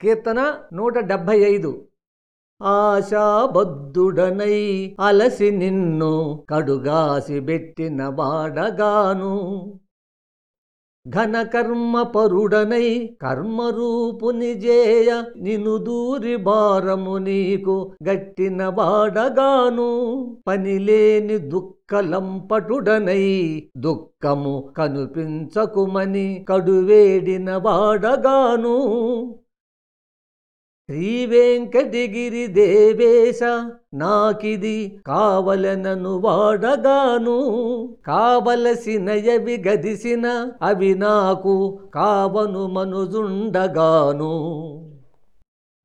కీర్తన నూట డెబ్భై ఐదు. ఆశాబద్ధుడనై అలసి నిన్ను కడుగాసి పెట్టిన వాడగాను. ఘనకర్మ పరుడనై కర్మరూపుని జేయ నిను దూరి భారము నీకు గట్టిన వాడగాను. పనిలేని దుఃఖలంపటుడనై దుఃఖము కనిపించకుమని కడువేడిన వాడగాను. శ్రీ వెంకటగిరి దేవేశ నాకిది కావలనను వాడగాను. కావలసినయవి గదిసిన అవి నాకు కావను మనుజుండగాను